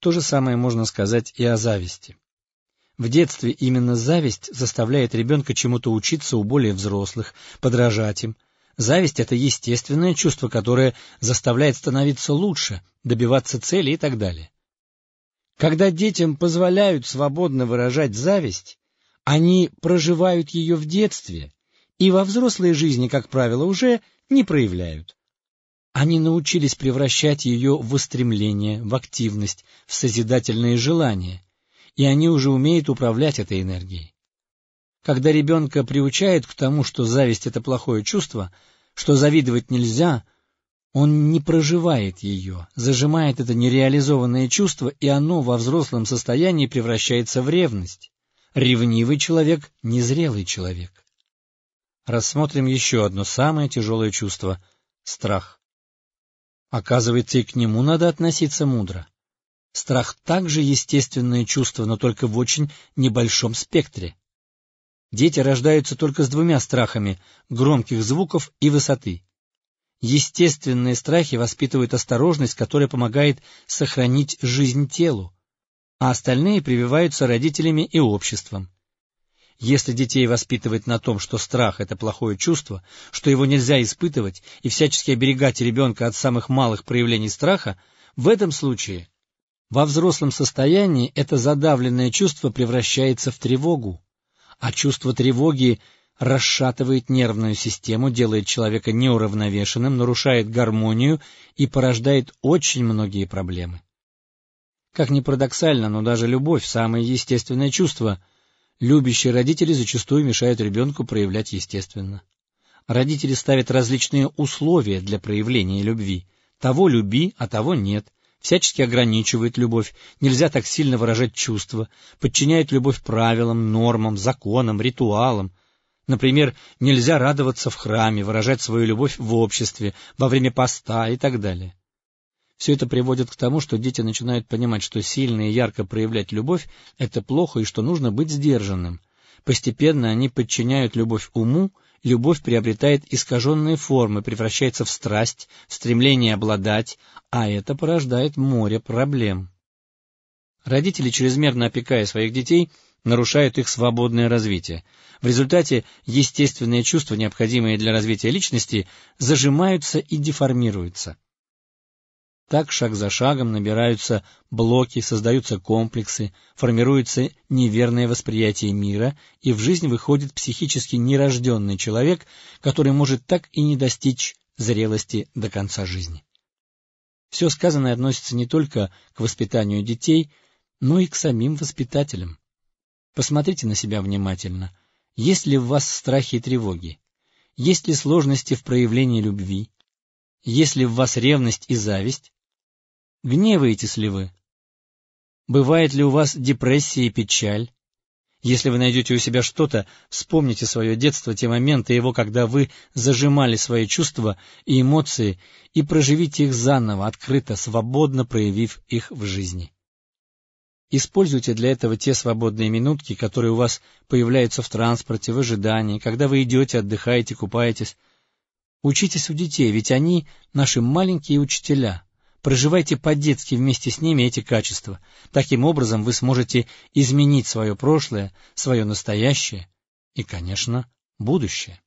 То же самое можно сказать и о зависти. В детстве именно зависть заставляет ребенка чему-то учиться у более взрослых, подражать им. Зависть — это естественное чувство, которое заставляет становиться лучше, добиваться цели и так далее. Когда детям позволяют свободно выражать зависть, они проживают ее в детстве и во взрослой жизни, как правило, уже не проявляют. Они научились превращать ее в устремление, в активность, в созидательные желания, и они уже умеют управлять этой энергией. Когда ребенка приучают к тому, что зависть — это плохое чувство, что завидовать нельзя, он не проживает ее, зажимает это нереализованное чувство, и оно во взрослом состоянии превращается в ревность. Ревнивый человек — незрелый человек. Рассмотрим еще одно самое тяжелое чувство — страх. Оказывается, и к нему надо относиться мудро. Страх также естественное чувство, но только в очень небольшом спектре. Дети рождаются только с двумя страхами — громких звуков и высоты. Естественные страхи воспитывают осторожность, которая помогает сохранить жизнь телу, а остальные прививаются родителями и обществом. Если детей воспитывать на том, что страх — это плохое чувство, что его нельзя испытывать и всячески оберегать ребенка от самых малых проявлений страха, в этом случае во взрослом состоянии это задавленное чувство превращается в тревогу, а чувство тревоги расшатывает нервную систему, делает человека неуравновешенным, нарушает гармонию и порождает очень многие проблемы. Как ни парадоксально, но даже любовь — самое естественное чувство — Любящие родители зачастую мешают ребенку проявлять естественно. Родители ставят различные условия для проявления любви. Того люби, а того нет. Всячески ограничивают любовь, нельзя так сильно выражать чувства, подчиняют любовь правилам, нормам, законам, ритуалам. Например, нельзя радоваться в храме, выражать свою любовь в обществе, во время поста и так далее. Все это приводит к тому, что дети начинают понимать, что сильно и ярко проявлять любовь — это плохо и что нужно быть сдержанным. Постепенно они подчиняют любовь уму, любовь приобретает искаженные формы, превращается в страсть, в стремление обладать, а это порождает море проблем. Родители, чрезмерно опекая своих детей, нарушают их свободное развитие. В результате естественные чувства, необходимые для развития личности, зажимаются и деформируются. Так шаг за шагом набираются блоки, создаются комплексы, формируется неверное восприятие мира, и в жизнь выходит психически нерожденный человек, который может так и не достичь зрелости до конца жизни. Все сказанное относится не только к воспитанию детей, но и к самим воспитателям. Посмотрите на себя внимательно. Есть ли в вас страхи и тревоги? Есть ли сложности в проявлении любви? Есть ли в вас ревность и зависть? Гневаетесь ли вы? Бывает ли у вас депрессия и печаль? Если вы найдете у себя что-то, вспомните свое детство, те моменты его, когда вы зажимали свои чувства и эмоции, и проживите их заново, открыто, свободно проявив их в жизни. Используйте для этого те свободные минутки, которые у вас появляются в транспорте, в ожидании, когда вы идете, отдыхаете, купаетесь. Учитесь у детей, ведь они наши маленькие учителя. Проживайте по-детски вместе с ними эти качества. Таким образом вы сможете изменить свое прошлое, свое настоящее и, конечно, будущее.